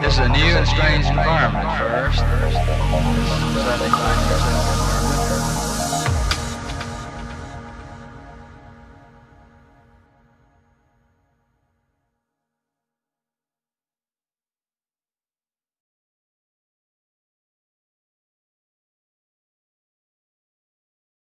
This is a new and strange environment at first.